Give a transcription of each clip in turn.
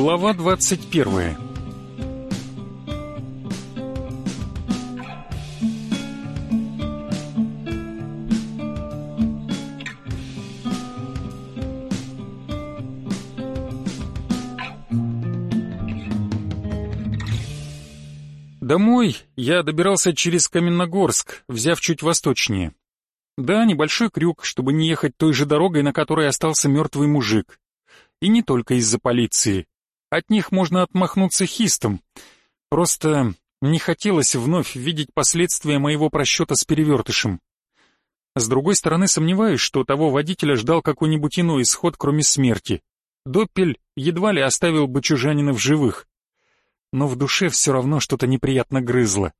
Глава 21 Домой я добирался через Каменногорск, взяв чуть восточнее. Да, небольшой крюк, чтобы не ехать той же дорогой, на которой остался мертвый мужик. И не только из-за полиции. От них можно отмахнуться хистом. Просто не хотелось вновь видеть последствия моего просчета с перевертышем. С другой стороны, сомневаюсь, что того водителя ждал какой-нибудь иной исход, кроме смерти. Доппель едва ли оставил бы чужанина в живых. Но в душе все равно что-то неприятно грызло.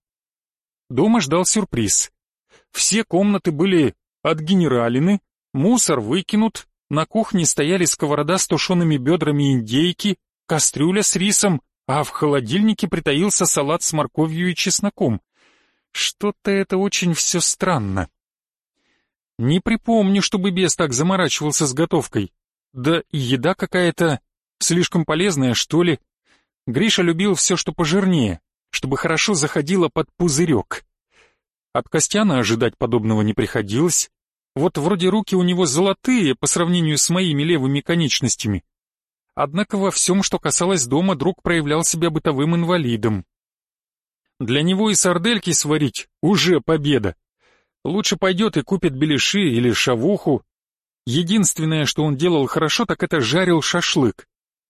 Дома ждал сюрприз. Все комнаты были отгенералины, мусор выкинут, на кухне стояли сковорода с тушеными бедрами индейки, кастрюля с рисом, а в холодильнике притаился салат с морковью и чесноком. Что-то это очень все странно. Не припомню, чтобы бес так заморачивался с готовкой. Да и еда какая-то слишком полезная, что ли. Гриша любил все, что пожирнее, чтобы хорошо заходило под пузырек. От Костяна ожидать подобного не приходилось. Вот вроде руки у него золотые по сравнению с моими левыми конечностями, Однако во всем, что касалось дома, друг проявлял себя бытовым инвалидом. Для него и сардельки сварить уже победа. Лучше пойдет и купит беляши или шавуху. Единственное, что он делал хорошо, так это жарил шашлык.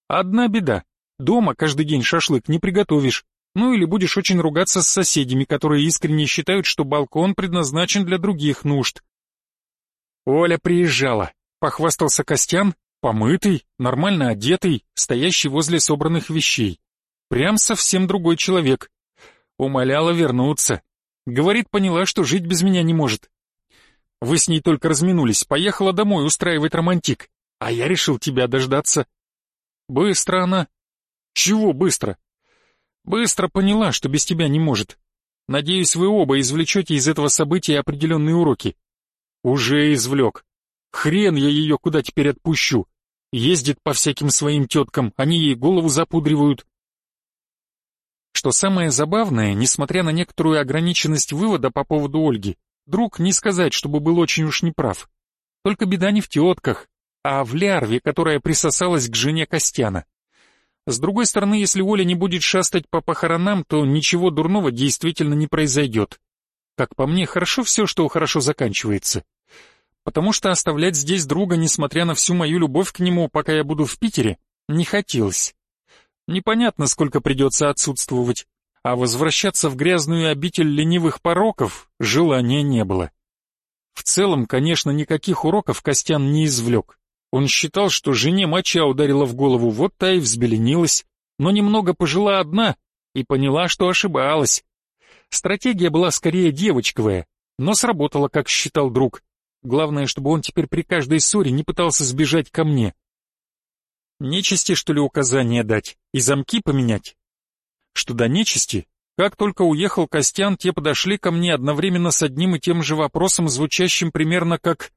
Одна беда. Дома каждый день шашлык не приготовишь. Ну или будешь очень ругаться с соседями, которые искренне считают, что балкон предназначен для других нужд. Оля приезжала, похвастался Костян, Помытый, нормально одетый, стоящий возле собранных вещей. Прям совсем другой человек. Умоляла вернуться. Говорит, поняла, что жить без меня не может. Вы с ней только разминулись, поехала домой устраивать романтик. А я решил тебя дождаться. Быстро она. Чего быстро? Быстро поняла, что без тебя не может. Надеюсь, вы оба извлечете из этого события определенные уроки. Уже извлек. Хрен я ее куда теперь отпущу. Ездит по всяким своим теткам, они ей голову запудривают. Что самое забавное, несмотря на некоторую ограниченность вывода по поводу Ольги, друг не сказать, чтобы был очень уж неправ. Только беда не в тетках, а в лярве, которая присосалась к жене Костяна. С другой стороны, если Оля не будет шастать по похоронам, то ничего дурного действительно не произойдет. Как по мне, хорошо все, что хорошо заканчивается потому что оставлять здесь друга, несмотря на всю мою любовь к нему, пока я буду в Питере, не хотелось. Непонятно, сколько придется отсутствовать, а возвращаться в грязную обитель ленивых пороков желания не было. В целом, конечно, никаких уроков Костян не извлек. Он считал, что жене моча ударила в голову, вот та и взбеленилась, но немного пожила одна и поняла, что ошибалась. Стратегия была скорее девочковая, но сработала, как считал друг. Главное, чтобы он теперь при каждой ссоре не пытался сбежать ко мне. Нечисти, что ли, указания дать и замки поменять? Что до нечисти, как только уехал Костян, те подошли ко мне одновременно с одним и тем же вопросом, звучащим примерно как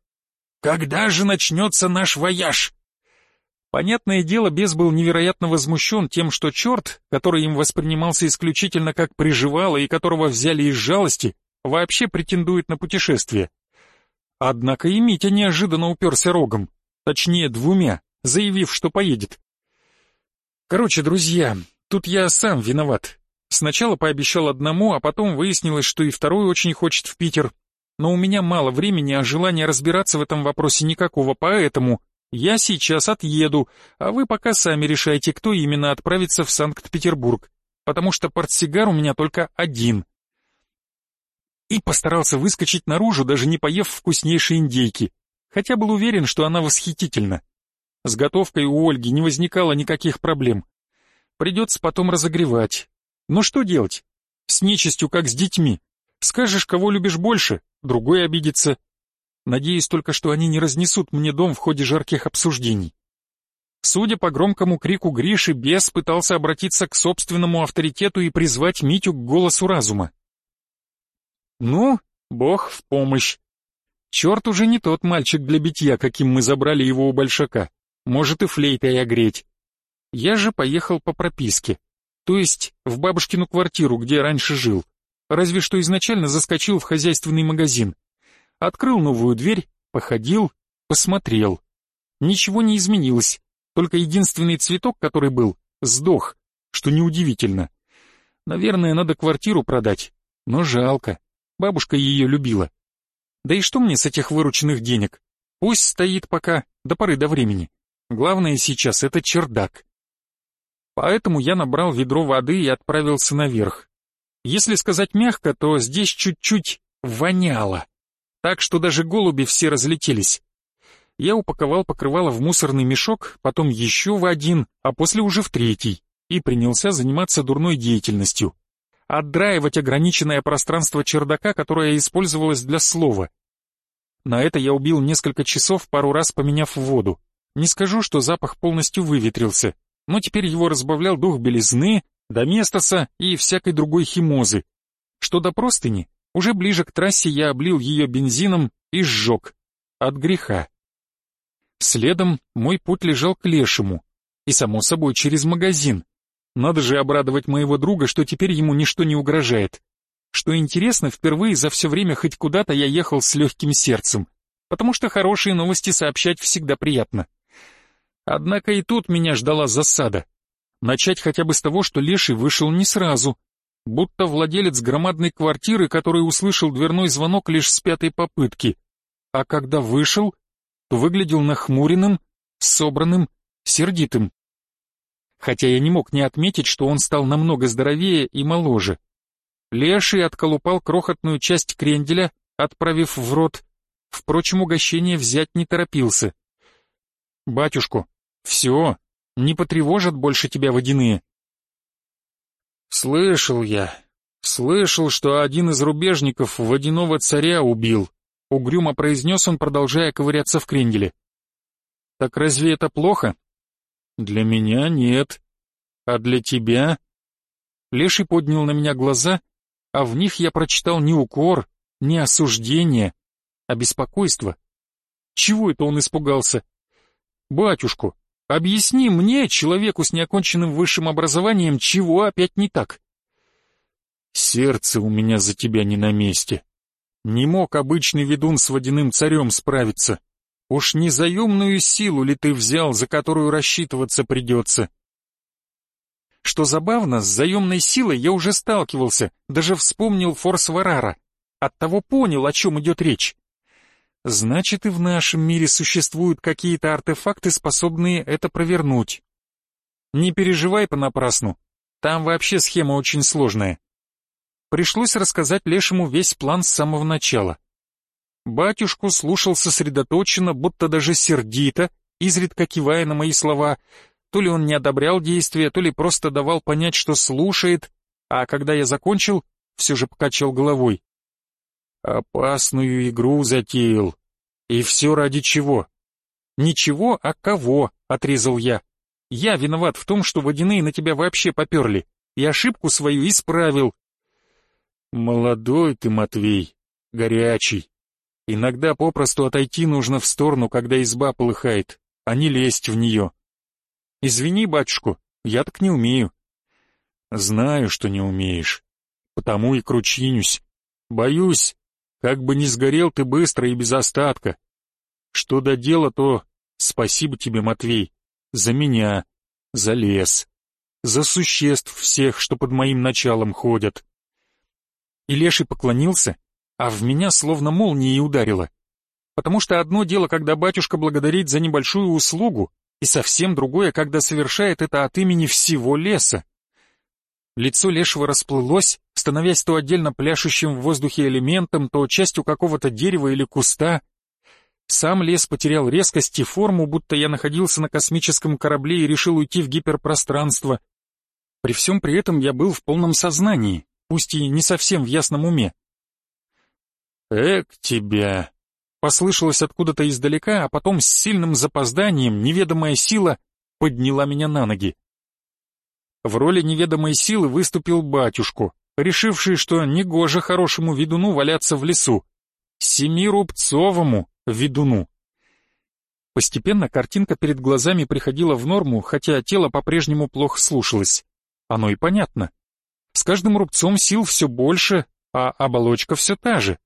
«Когда же начнется наш вояж?» Понятное дело, бес был невероятно возмущен тем, что черт, который им воспринимался исключительно как приживало и которого взяли из жалости, вообще претендует на путешествие. Однако и Митя неожиданно уперся рогом, точнее двумя, заявив, что поедет. Короче, друзья, тут я сам виноват. Сначала пообещал одному, а потом выяснилось, что и второй очень хочет в Питер. Но у меня мало времени, а желания разбираться в этом вопросе никакого, поэтому я сейчас отъеду, а вы пока сами решайте, кто именно отправится в Санкт-Петербург, потому что портсигар у меня только один и постарался выскочить наружу, даже не поев вкуснейшей индейки, хотя был уверен, что она восхитительна. С готовкой у Ольги не возникало никаких проблем. Придется потом разогревать. Но что делать? С нечистью, как с детьми. Скажешь, кого любишь больше, другой обидится. Надеюсь только, что они не разнесут мне дом в ходе жарких обсуждений. Судя по громкому крику Гриши, бес пытался обратиться к собственному авторитету и призвать Митю к голосу разума. Ну, бог в помощь. Черт уже не тот мальчик для битья, каким мы забрали его у большака. Может и флейтой огреть. Я же поехал по прописке, то есть в бабушкину квартиру, где раньше жил. Разве что изначально заскочил в хозяйственный магазин. Открыл новую дверь, походил, посмотрел. Ничего не изменилось, только единственный цветок, который был, сдох, что неудивительно. Наверное, надо квартиру продать, но жалко. Бабушка ее любила. Да и что мне с этих вырученных денег? Пусть стоит пока, до поры до времени. Главное сейчас — это чердак. Поэтому я набрал ведро воды и отправился наверх. Если сказать мягко, то здесь чуть-чуть воняло. Так что даже голуби все разлетелись. Я упаковал покрывало в мусорный мешок, потом еще в один, а после уже в третий, и принялся заниматься дурной деятельностью. Отдраивать ограниченное пространство чердака, которое использовалось для слова. На это я убил несколько часов, пару раз поменяв воду. Не скажу, что запах полностью выветрился, но теперь его разбавлял дух белизны, доместоса и всякой другой химозы. Что до простыни, уже ближе к трассе я облил ее бензином и сжег. От греха. Следом мой путь лежал к лешему. И, само собой, через магазин. Надо же обрадовать моего друга, что теперь ему ничто не угрожает. Что интересно, впервые за все время хоть куда-то я ехал с легким сердцем, потому что хорошие новости сообщать всегда приятно. Однако и тут меня ждала засада. Начать хотя бы с того, что Леший вышел не сразу, будто владелец громадной квартиры, который услышал дверной звонок лишь с пятой попытки. А когда вышел, то выглядел нахмуренным, собранным, сердитым. Хотя я не мог не отметить, что он стал намного здоровее и моложе. Леший отколупал крохотную часть кренделя, отправив в рот. Впрочем, угощение взять не торопился. «Батюшку, все, не потревожат больше тебя водяные». «Слышал я, слышал, что один из рубежников водяного царя убил», угрюмо произнес он, продолжая ковыряться в кренделе. «Так разве это плохо?» «Для меня нет. А для тебя?» Леший поднял на меня глаза а в них я прочитал не укор, не осуждение, а беспокойство. Чего это он испугался? Батюшку, объясни мне, человеку с неоконченным высшим образованием, чего опять не так? Сердце у меня за тебя не на месте. Не мог обычный ведун с водяным царем справиться. Уж не заемную силу ли ты взял, за которую рассчитываться придется? Что забавно, с заемной силой я уже сталкивался, даже вспомнил форс Варара. Оттого понял, о чем идет речь. Значит, и в нашем мире существуют какие-то артефакты, способные это провернуть. Не переживай понапрасну, там вообще схема очень сложная. Пришлось рассказать Лешему весь план с самого начала. Батюшку слушал сосредоточенно, будто даже сердито, изредка кивая на мои слова, то ли он не одобрял действия, то ли просто давал понять, что слушает, а когда я закончил, все же покачал головой. Опасную игру затеял. И все ради чего? Ничего, а кого, отрезал я. Я виноват в том, что водяные на тебя вообще поперли, и ошибку свою исправил. Молодой ты, Матвей, горячий. Иногда попросту отойти нужно в сторону, когда изба полыхает, а не лезть в нее. Извини, батюшку, я так не умею. Знаю, что не умеешь. Потому и кручинюсь. Боюсь, как бы не сгорел ты быстро и без остатка. Что до дела, то спасибо тебе, Матвей, за меня, за лес, за существ всех, что под моим началом ходят. И Леший поклонился, а в меня словно молнией ударило. Потому что одно дело, когда батюшка благодарит за небольшую услугу, и совсем другое, когда совершает это от имени всего леса. Лицо лешего расплылось, становясь то отдельно пляшущим в воздухе элементом, то частью какого-то дерева или куста. Сам лес потерял резкость и форму, будто я находился на космическом корабле и решил уйти в гиперпространство. При всем при этом я был в полном сознании, пусть и не совсем в ясном уме. «Эк тебя!» Послышалось откуда-то издалека, а потом с сильным запозданием неведомая сила подняла меня на ноги. В роли неведомой силы выступил батюшку, решивший, что негоже хорошему ведуну валяться в лесу. Семирубцовому ведуну. Постепенно картинка перед глазами приходила в норму, хотя тело по-прежнему плохо слушалось. Оно и понятно. С каждым рубцом сил все больше, а оболочка все та же.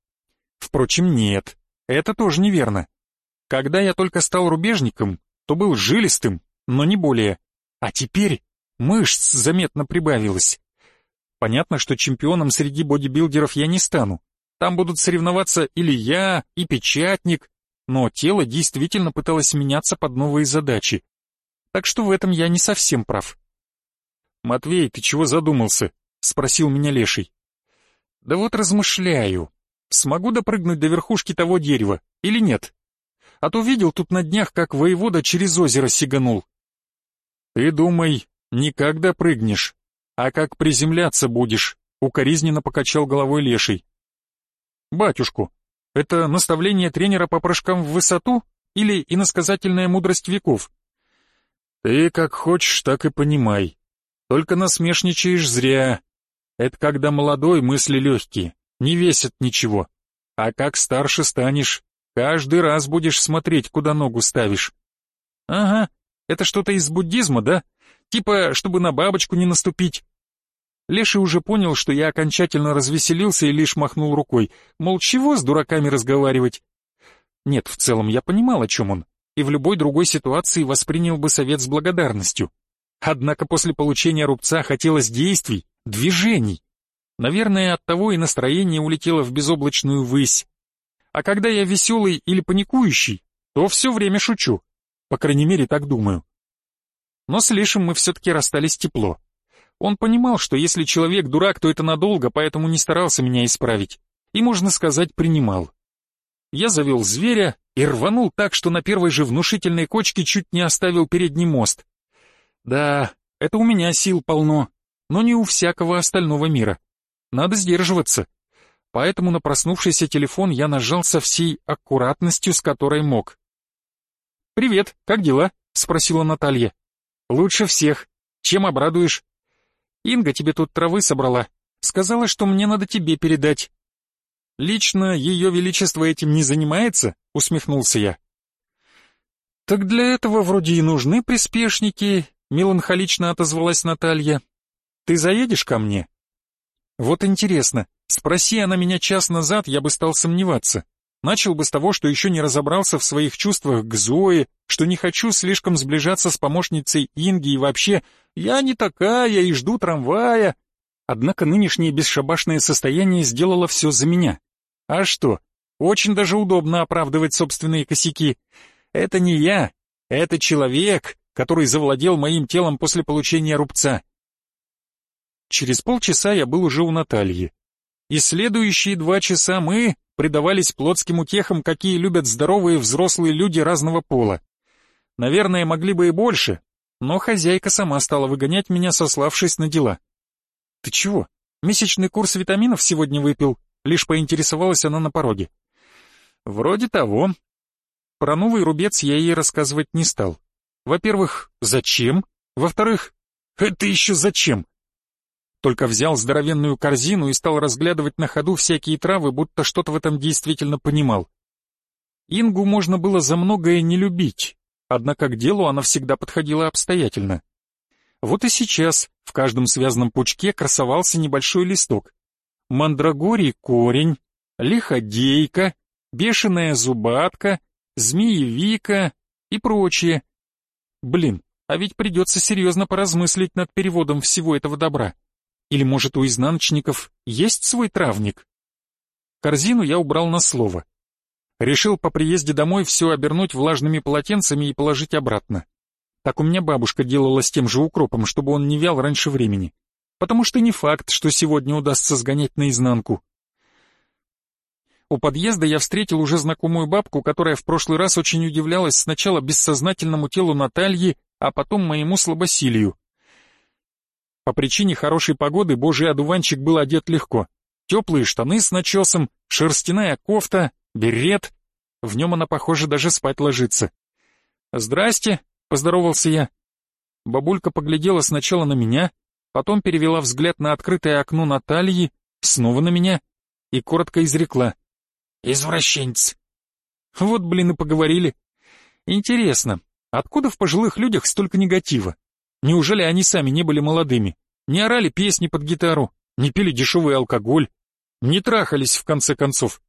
Впрочем, нет, это тоже неверно. Когда я только стал рубежником, то был жилистым, но не более. А теперь мышц заметно прибавилось. Понятно, что чемпионом среди бодибилдеров я не стану. Там будут соревноваться или я, и печатник, но тело действительно пыталось меняться под новые задачи. Так что в этом я не совсем прав. «Матвей, ты чего задумался?» — спросил меня Леший. «Да вот размышляю. Смогу допрыгнуть до верхушки того дерева или нет? А то видел тут на днях, как воевода через озеро сиганул». «Ты думай, не как допрыгнешь, а как приземляться будешь», — укоризненно покачал головой Леший. «Батюшку, это наставление тренера по прыжкам в высоту или иносказательная мудрость веков?» «Ты как хочешь, так и понимай. Только насмешничаешь зря. Это когда молодой мысли легкие, не весят ничего. А как старше станешь, каждый раз будешь смотреть, куда ногу ставишь». «Ага, это что-то из буддизма, да? Типа, чтобы на бабочку не наступить?» Леший уже понял, что я окончательно развеселился и лишь махнул рукой, мол, чего с дураками разговаривать? Нет, в целом я понимал, о чем он, и в любой другой ситуации воспринял бы совет с благодарностью. Однако после получения рубца хотелось действий, движений. Наверное, от того и настроение улетело в безоблачную высь. А когда я веселый или паникующий, то все время шучу. По крайней мере, так думаю. Но с Лешим мы все-таки расстались тепло. Он понимал, что если человек дурак, то это надолго, поэтому не старался меня исправить. И, можно сказать, принимал. Я завел зверя и рванул так, что на первой же внушительной кочке чуть не оставил передний мост. Да, это у меня сил полно, но не у всякого остального мира. Надо сдерживаться. Поэтому на проснувшийся телефон я нажал со всей аккуратностью, с которой мог. «Привет, как дела?» — спросила Наталья. «Лучше всех. Чем обрадуешь?» Инга тебе тут травы собрала. Сказала, что мне надо тебе передать». «Лично ее величество этим не занимается?» — усмехнулся я. «Так для этого вроде и нужны приспешники», — меланхолично отозвалась Наталья. «Ты заедешь ко мне?» «Вот интересно, спроси она меня час назад, я бы стал сомневаться. Начал бы с того, что еще не разобрался в своих чувствах к Зое, что не хочу слишком сближаться с помощницей Инги и вообще «я не такая и жду трамвая». Однако нынешнее бесшабашное состояние сделало все за меня. А что, очень даже удобно оправдывать собственные косяки. Это не я, это человек, который завладел моим телом после получения рубца. Через полчаса я был уже у Натальи. И следующие два часа мы, предавались плотским утехам, какие любят здоровые взрослые люди разного пола. Наверное, могли бы и больше, но хозяйка сама стала выгонять меня, сославшись на дела. «Ты чего? Месячный курс витаминов сегодня выпил?» Лишь поинтересовалась она на пороге. «Вроде того». Про новый рубец я ей рассказывать не стал. Во-первых, зачем? Во-вторых, это еще зачем? Только взял здоровенную корзину и стал разглядывать на ходу всякие травы, будто что-то в этом действительно понимал. Ингу можно было за многое не любить, однако к делу она всегда подходила обстоятельно. Вот и сейчас в каждом связанном пучке красовался небольшой листок. Мандрагорий корень, лиходейка, бешеная зубатка, змеевика и прочее. Блин, а ведь придется серьезно поразмыслить над переводом всего этого добра. Или, может, у изнаночников есть свой травник? Корзину я убрал на слово. Решил по приезде домой все обернуть влажными полотенцами и положить обратно. Так у меня бабушка делала с тем же укропом, чтобы он не вял раньше времени. Потому что не факт, что сегодня удастся сгонять наизнанку. У подъезда я встретил уже знакомую бабку, которая в прошлый раз очень удивлялась сначала бессознательному телу Натальи, а потом моему слабосилию. По причине хорошей погоды божий одуванчик был одет легко. Теплые штаны с начесом, шерстяная кофта, берет. В нем она, похоже, даже спать ложится. «Здрасте», — поздоровался я. Бабулька поглядела сначала на меня, потом перевела взгляд на открытое окно Натальи, снова на меня и коротко изрекла. «Извращенец». Вот, блин, и поговорили. Интересно, откуда в пожилых людях столько негатива? Неужели они сами не были молодыми? Не орали песни под гитару, не пили дешевый алкоголь, не трахались в конце концов?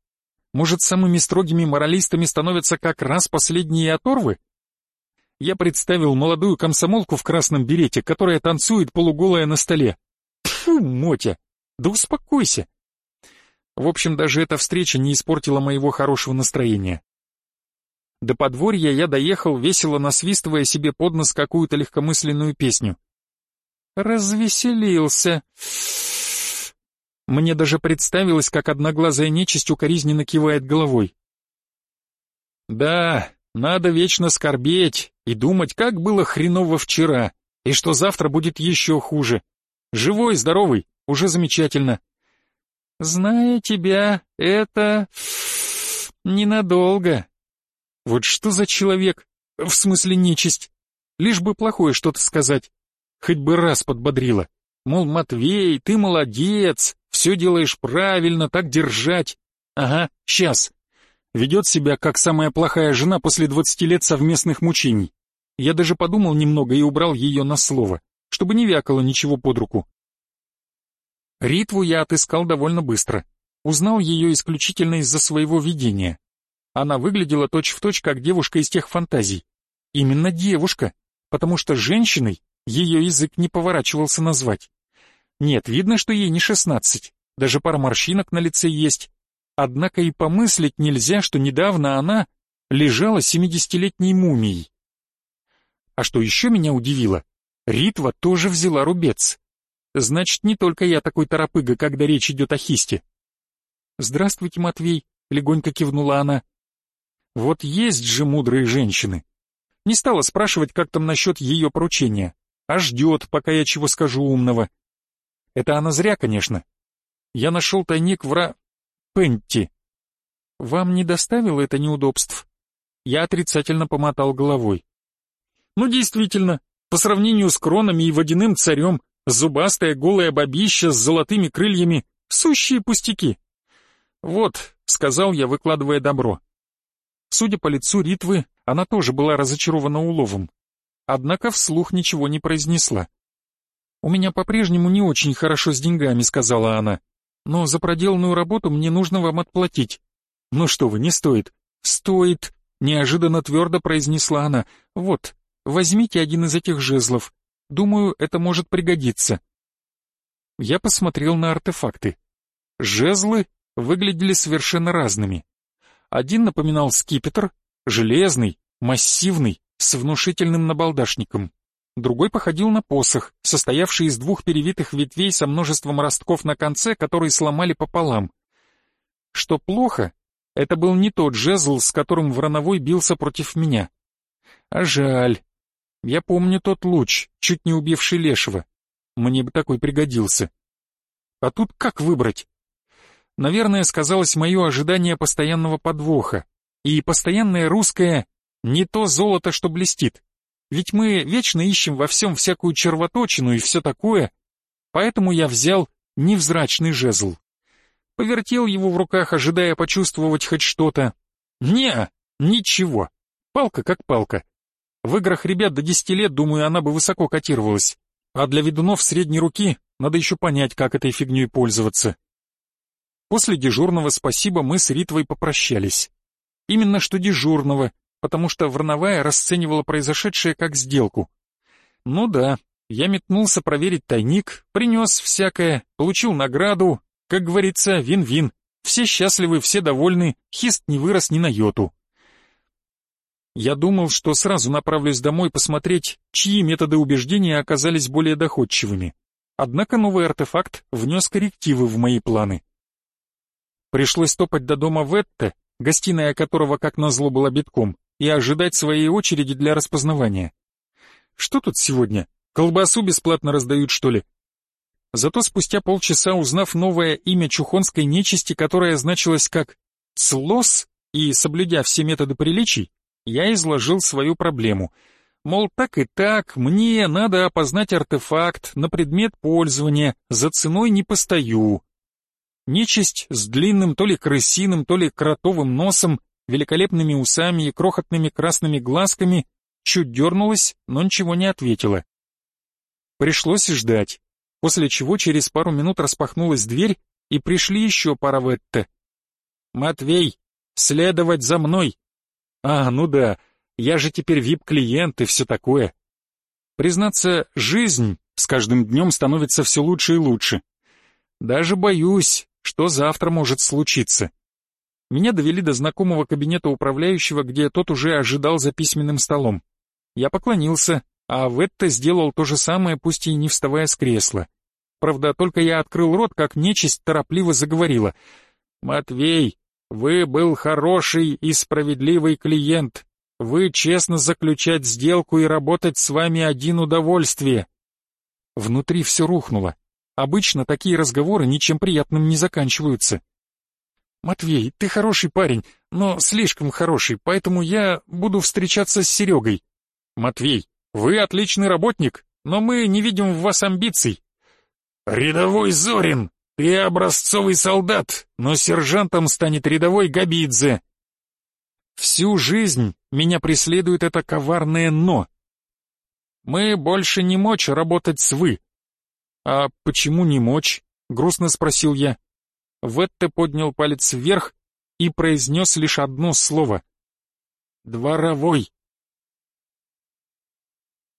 Может, самыми строгими моралистами становятся как раз последние оторвы? Я представил молодую комсомолку в красном берете, которая танцует полуголая на столе. Фу, Мотя, да успокойся. В общем, даже эта встреча не испортила моего хорошего настроения. До подворья я доехал, весело насвистывая себе под нос какую-то легкомысленную песню. Развеселился. Мне даже представилось, как одноглазая нечисть укоризненно кивает головой. Да, надо вечно скорбеть и думать, как было хреново вчера, и что завтра будет еще хуже. Живой, здоровый, уже замечательно. Зная тебя, это... ненадолго. Вот что за человек? В смысле нечисть? Лишь бы плохое что-то сказать. Хоть бы раз подбодрила. Мол, Матвей, ты молодец, все делаешь правильно, так держать. Ага, сейчас. Ведет себя, как самая плохая жена после двадцати лет совместных мучений. Я даже подумал немного и убрал ее на слово, чтобы не вякало ничего под руку. Ритву я отыскал довольно быстро. Узнал ее исключительно из-за своего видения. Она выглядела точь-в-точь, точь, как девушка из тех фантазий. Именно девушка, потому что женщиной ее язык не поворачивался назвать. Нет, видно, что ей не шестнадцать, даже пара морщинок на лице есть. Однако и помыслить нельзя, что недавно она лежала семидесятилетней мумией. А что еще меня удивило, Ритва тоже взяла рубец. Значит, не только я такой торопыга, когда речь идет о хисте. «Здравствуйте, Матвей», — легонько кивнула она. «Вот есть же мудрые женщины». Не стала спрашивать, как там насчет ее поручения, а ждет, пока я чего скажу умного. Это она зря, конечно. Я нашел тайник в Ра... Пенти. Вам не доставило это неудобств? Я отрицательно помотал головой. Ну, действительно, по сравнению с кронами и водяным царем, Зубастая голая бабища с золотыми крыльями — сущие пустяки. «Вот», — сказал я, выкладывая добро. Судя по лицу Ритвы, она тоже была разочарована уловом. Однако вслух ничего не произнесла. «У меня по-прежнему не очень хорошо с деньгами», — сказала она. «Но за проделанную работу мне нужно вам отплатить». «Ну что вы, не стоит». «Стоит», — неожиданно твердо произнесла она. «Вот, возьмите один из этих жезлов. Думаю, это может пригодиться. Я посмотрел на артефакты. Жезлы выглядели совершенно разными. Один напоминал скипетр, железный, массивный, с внушительным набалдашником. Другой походил на посох, состоявший из двух перевитых ветвей со множеством ростков на конце, которые сломали пополам. Что плохо, это был не тот жезл, с которым Врановой бился против меня. А жаль, я помню тот луч, чуть не убивший Лешего. Мне бы такой пригодился. А тут как выбрать? Наверное, сказалось мое ожидание постоянного подвоха. И постоянное русское «не то золото, что блестит». Ведь мы вечно ищем во всем всякую червоточину и все такое. Поэтому я взял невзрачный жезл. Повертел его в руках, ожидая почувствовать хоть что-то. Не, ничего. Палка как палка. В играх ребят до 10 лет, думаю, она бы высоко котировалась. А для ведунов средней руки надо еще понять, как этой фигней пользоваться. После дежурного спасибо мы с Ритвой попрощались. Именно что дежурного, потому что Варновая расценивала произошедшее как сделку. Ну да, я метнулся проверить тайник, принес всякое, получил награду, как говорится, вин-вин. Все счастливы, все довольны, хист не вырос ни на йоту. Я думал, что сразу направлюсь домой посмотреть, чьи методы убеждения оказались более доходчивыми. Однако новый артефакт внес коррективы в мои планы. Пришлось топать до дома Ветте, гостиная которого как назло была битком, и ожидать своей очереди для распознавания. Что тут сегодня? Колбасу бесплатно раздают, что ли? Зато спустя полчаса, узнав новое имя чухонской нечисти, которое значилось как «Цлос», и соблюдя все методы приличий, я изложил свою проблему. Мол, так и так, мне надо опознать артефакт на предмет пользования, за ценой не постою. Нечисть с длинным то ли крысиным, то ли кротовым носом великолепными усами и крохотными красными глазками, чуть дернулась, но ничего не ответила. Пришлось ждать, после чего через пару минут распахнулась дверь, и пришли еще пара ветте. «Матвей, следовать за мной!» «А, ну да, я же теперь вип-клиент и все такое». Признаться, жизнь с каждым днем становится все лучше и лучше. Даже боюсь, что завтра может случиться. Меня довели до знакомого кабинета управляющего, где тот уже ожидал за письменным столом. Я поклонился, а Ветта сделал то же самое, пусть и не вставая с кресла. Правда, только я открыл рот, как нечисть торопливо заговорила. «Матвей, вы был хороший и справедливый клиент. Вы честно заключать сделку и работать с вами один удовольствие». Внутри все рухнуло. Обычно такие разговоры ничем приятным не заканчиваются. «Матвей, ты хороший парень, но слишком хороший, поэтому я буду встречаться с Серегой». «Матвей, вы отличный работник, но мы не видим в вас амбиций». «Рядовой Зорин, ты образцовый солдат, но сержантом станет рядовой Габидзе». «Всю жизнь меня преследует это коварное «но». Мы больше не мочь работать с «вы». «А почему не мочь?» — грустно спросил я. Ветте поднял палец вверх и произнес лишь одно слово. «Дворовой».